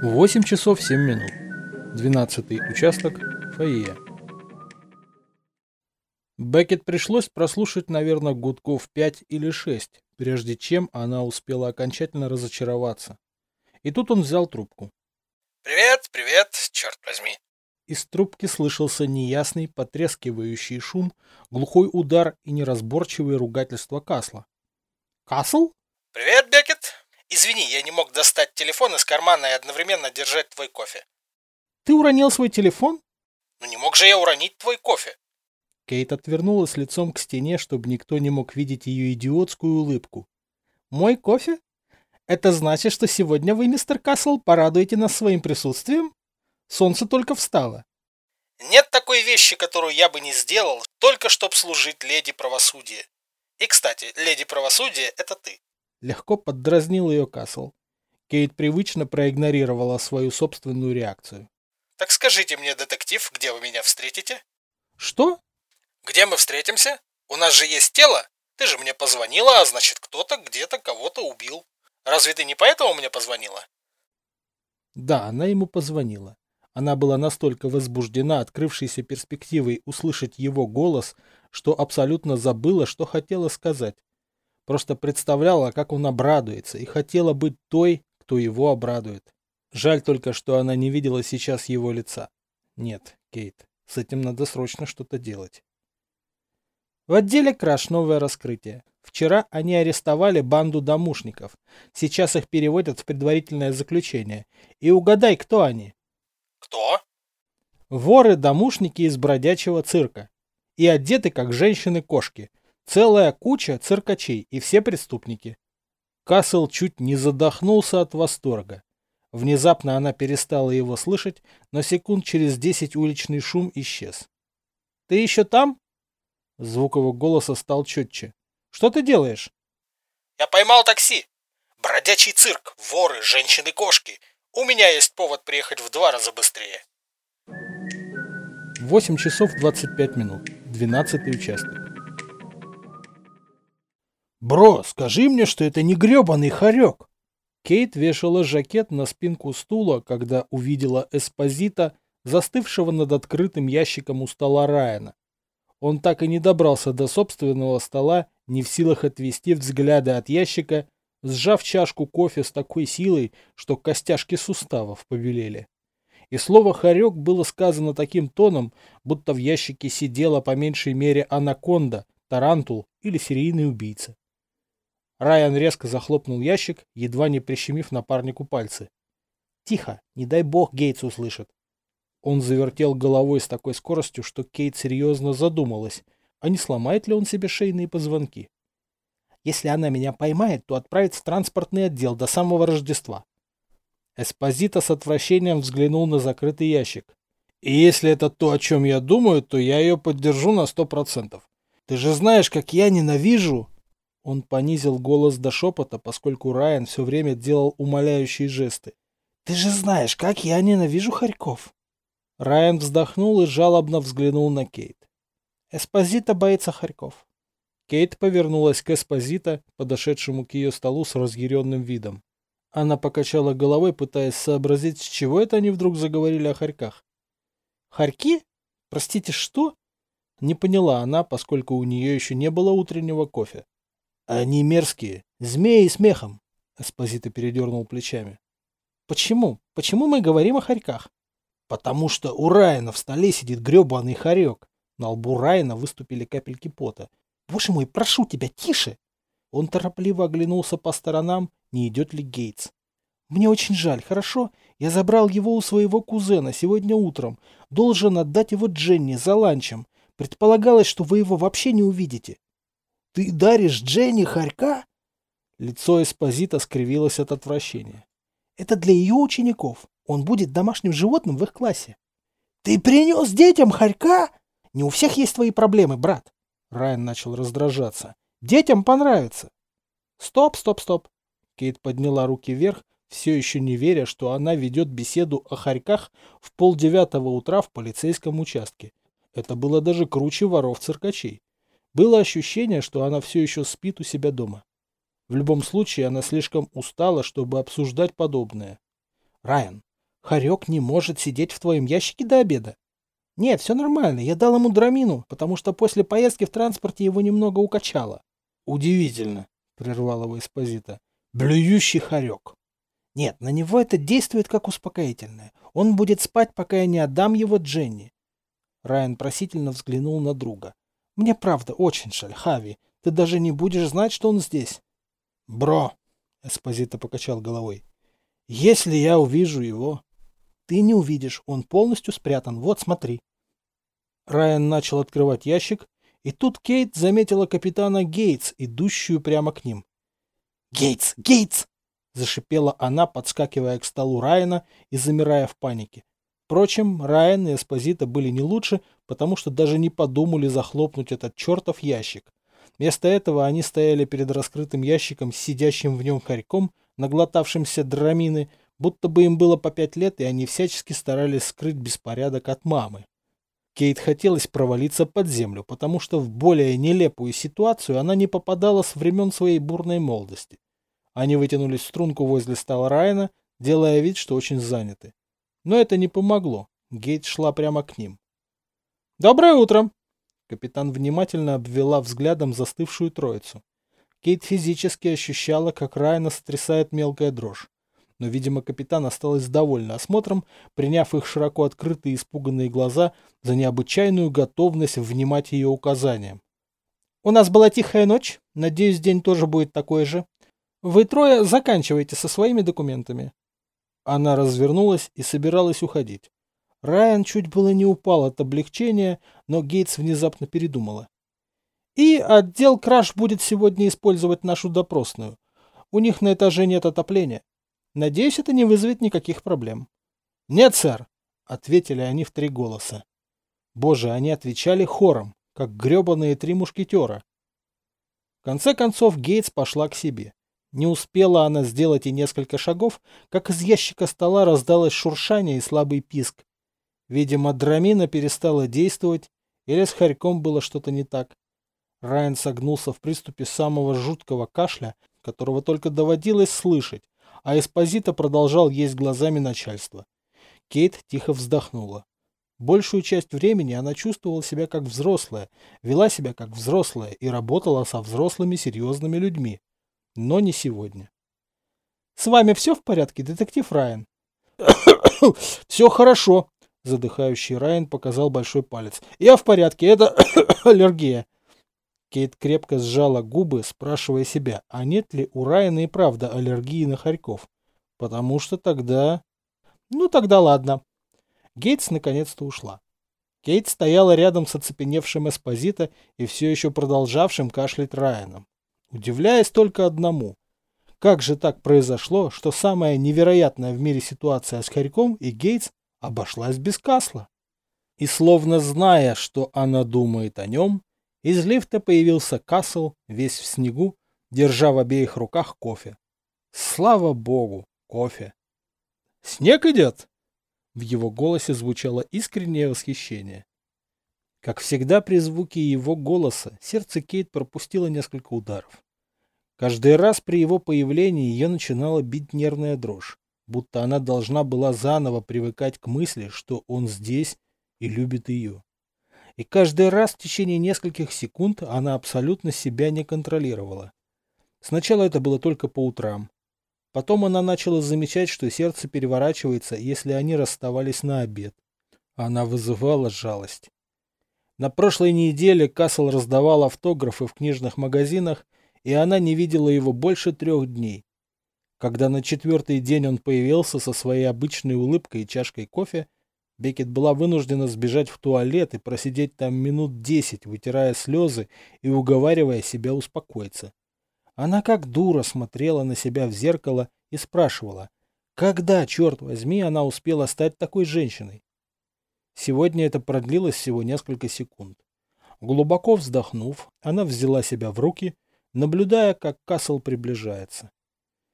8 часов 7 минут. 12 участок. Фойе. Беккет пришлось прослушать, наверное, гудков 5 или 6, прежде чем она успела окончательно разочароваться. И тут он взял трубку. «Привет, привет, черт возьми!» Из трубки слышался неясный, потрескивающий шум, глухой удар и неразборчивые ругательства Касла. «Касл?» «Привет, Беккет! Извини, я не мог достать телефон из кармана и одновременно держать твой кофе». «Ты уронил свой телефон?» «Ну не мог же я уронить твой кофе?» Кейт отвернулась лицом к стене, чтобы никто не мог видеть ее идиотскую улыбку. «Мой кофе? Это значит, что сегодня вы, мистер Касл, порадуете нас своим присутствием? Солнце только встало». «Нет такой вещи, которую я бы не сделал, только чтоб служить леди правосудия. И, кстати, леди правосудия — это ты». Легко поддразнил ее Касл. Кейт привычно проигнорировала свою собственную реакцию. «Так скажите мне, детектив, где вы меня встретите?» «Что?» Где мы встретимся? У нас же есть тело. Ты же мне позвонила, а значит, кто-то где-то кого-то убил. Разве ты не поэтому мне позвонила? Да, она ему позвонила. Она была настолько возбуждена открывшейся перспективой услышать его голос, что абсолютно забыла, что хотела сказать. Просто представляла, как он обрадуется, и хотела быть той, кто его обрадует. Жаль только, что она не видела сейчас его лица. Нет, Кейт, с этим надо срочно что-то делать. В отделе «Краш» новое раскрытие. Вчера они арестовали банду домушников. Сейчас их переводят в предварительное заключение. И угадай, кто они? Кто? Воры-домушники из бродячего цирка. И одеты, как женщины-кошки. Целая куча циркачей и все преступники. Кассел чуть не задохнулся от восторга. Внезапно она перестала его слышать, но секунд через десять уличный шум исчез. «Ты еще там?» Звук его голоса стал четче. «Что ты делаешь?» «Я поймал такси. Бродячий цирк, воры, женщины-кошки. У меня есть повод приехать в два раза быстрее». 8 часов 25 минут. 12 участок. «Бро, скажи мне, что это не гребаный хорек!» Кейт вешала жакет на спинку стула, когда увидела Эспозита, застывшего над открытым ящиком у стола Райана. Он так и не добрался до собственного стола, не в силах отвести взгляды от ящика, сжав чашку кофе с такой силой, что костяшки суставов побелели. И слово «хорек» было сказано таким тоном, будто в ящике сидела по меньшей мере анаконда, тарантул или серийный убийца. Райан резко захлопнул ящик, едва не прищемив напарнику пальцы. «Тихо, не дай бог Гейтс услышит. Он завертел головой с такой скоростью, что Кейт серьезно задумалась, а не сломает ли он себе шейные позвонки. Если она меня поймает, то отправит в транспортный отдел до самого Рождества. Эспозита с отвращением взглянул на закрытый ящик. И если это то, о чем я думаю, то я ее поддержу на сто процентов. Ты же знаешь, как я ненавижу... Он понизил голос до шепота, поскольку Райан все время делал умоляющие жесты. Ты же знаешь, как я ненавижу хорьков. Райан вздохнул и жалобно взглянул на Кейт. Эспозита боится хорьков. Кейт повернулась к Эспозита, подошедшему к ее столу с разъяренным видом. Она покачала головой, пытаясь сообразить, с чего это они вдруг заговорили о хорьках. «Хорьки? Простите, что?» Не поняла она, поскольку у нее еще не было утреннего кофе. «Они мерзкие, змеи с мехом», — Эспозита передернул плечами. «Почему? Почему мы говорим о хорьках?» Потому что у Райана в столе сидит гребаный хорек. На лбу Райана выступили капельки пота. Боже мой, прошу тебя, тише! Он торопливо оглянулся по сторонам, не идет ли Гейтс. Мне очень жаль, хорошо? Я забрал его у своего кузена сегодня утром. Должен отдать его Дженни за ланчем. Предполагалось, что вы его вообще не увидите. Ты даришь Дженни хорька? Лицо Эспозита скривилось от отвращения. Это для ее учеников. Он будет домашним животным в их классе. Ты принес детям хорька? Не у всех есть твои проблемы, брат. Райан начал раздражаться. Детям понравится. Стоп, стоп, стоп. Кейт подняла руки вверх, все еще не веря, что она ведет беседу о хорьках в полдевятого утра в полицейском участке. Это было даже круче воров-циркачей. Было ощущение, что она все еще спит у себя дома. В любом случае, она слишком устала, чтобы обсуждать подобное. Райан, Харек не может сидеть в твоем ящике до обеда. Нет, все нормально, я дал ему драмину, потому что после поездки в транспорте его немного укачало. Удивительно, прервал его Эспозита. Блюющий хорек. Нет, на него это действует как успокоительное. Он будет спать, пока я не отдам его Дженни. Райан просительно взглянул на друга. Мне правда очень жаль, Хави. Ты даже не будешь знать, что он здесь. Бро, Эспозита покачал головой. Если я увижу его... Ты не увидишь, он полностью спрятан. Вот, смотри. Райан начал открывать ящик, и тут Кейт заметила капитана Гейтс, идущую прямо к ним. «Гейтс! Гейтс!» – зашипела она, подскакивая к столу Райана и замирая в панике. Впрочем, Райан и Эспозита были не лучше, потому что даже не подумали захлопнуть этот чертов ящик. Вместо этого они стояли перед раскрытым ящиком с сидящим в нем хорьком, наглотавшимся драмины, будто бы им было по пять лет, и они всячески старались скрыть беспорядок от мамы. Кейт хотелось провалиться под землю, потому что в более нелепую ситуацию она не попадала с времен своей бурной молодости. Они вытянулись в струнку возле стола Райана, делая вид, что очень заняты. Но это не помогло. Гейт шла прямо к ним. «Доброе утро!» Капитан внимательно обвела взглядом застывшую троицу. Кейт физически ощущала, как Райана сотрясает мелкая дрожь но, видимо, капитан осталась довольна осмотром, приняв их широко открытые испуганные глаза за необычайную готовность внимать ее указаниям. «У нас была тихая ночь. Надеюсь, день тоже будет такой же. Вы трое заканчивайте со своими документами». Она развернулась и собиралась уходить. Райан чуть было не упал от облегчения, но Гейтс внезапно передумала. «И отдел Краш будет сегодня использовать нашу допросную. У них на этаже нет отопления. Надеюсь, это не вызовет никаких проблем. Нет, сэр, ответили они в три голоса. Боже, они отвечали хором, как гребаные три мушкетера. В конце концов Гейтс пошла к себе. Не успела она сделать и несколько шагов, как из ящика стола раздалось шуршание и слабый писк. Видимо, драмина перестала действовать, или с хорьком было что-то не так. Райан согнулся в приступе самого жуткого кашля, которого только доводилось слышать, а Эспозита продолжал есть глазами начальства. Кейт тихо вздохнула. Большую часть времени она чувствовала себя как взрослая, вела себя как взрослая и работала со взрослыми серьезными людьми. Но не сегодня. «С вами все в порядке, детектив Райан?» «Все хорошо», — задыхающий Райан показал большой палец. «Я в порядке, это аллергия». Кейт крепко сжала губы, спрашивая себя, а нет ли у Райана и правда аллергии на хорьков. Потому что тогда... Ну тогда ладно. Гейтс наконец-то ушла. Кейт стояла рядом с оцепеневшим Эспозита и все еще продолжавшим кашлять Райаном, удивляясь только одному. Как же так произошло, что самая невероятная в мире ситуация с Хорьком и Гейтс обошлась без Касла? И словно зная, что она думает о нем, из лифта появился Касл, весь в снегу, держа в обеих руках кофе. Слава богу, кофе. «Снег идет!» В его голосе звучало искреннее восхищение. Как всегда при звуке его голоса, сердце Кейт пропустило несколько ударов. Каждый раз при его появлении ее начинала бить нервная дрожь, будто она должна была заново привыкать к мысли, что он здесь и любит ее. И каждый раз в течение нескольких секунд она абсолютно себя не контролировала. Сначала это было только по утрам. Потом она начала замечать, что сердце переворачивается, если они расставались на обед. Она вызывала жалость. На прошлой неделе Кассел раздавал автографы в книжных магазинах, и она не видела его больше трех дней. Когда на четвертый день он появился со своей обычной улыбкой и чашкой кофе, Бекет была вынуждена сбежать в туалет и просидеть там минут десять, вытирая слезы и уговаривая себя успокоиться. Она как дура смотрела на себя в зеркало и спрашивала, когда, черт возьми, она успела стать такой женщиной? Сегодня это продлилось всего несколько секунд. Глубоко вздохнув, она взяла себя в руки, наблюдая, как Касл приближается.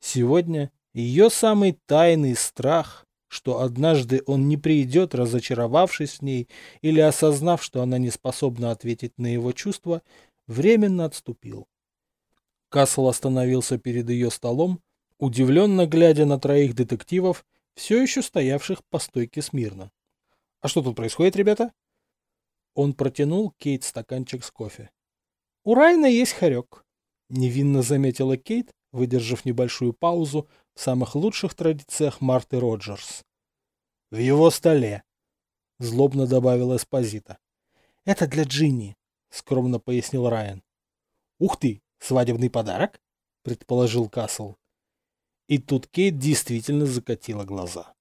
Сегодня ее самый тайный страх что однажды он не придет, разочаровавшись в ней или осознав, что она не способна ответить на его чувства, временно отступил. Касл остановился перед ее столом, удивленно глядя на троих детективов, все еще стоявших по стойке смирно. «А что тут происходит, ребята?» Он протянул Кейт стаканчик с кофе. «У Райна есть хорек», — невинно заметила Кейт, выдержав небольшую паузу в самых лучших традициях Марты Роджерс. «В его столе», — злобно добавил Эспозита. «Это для Джинни», — скромно пояснил Райан. «Ух ты, свадебный подарок?» — предположил Касл. И тут Кейт действительно закатила глаза.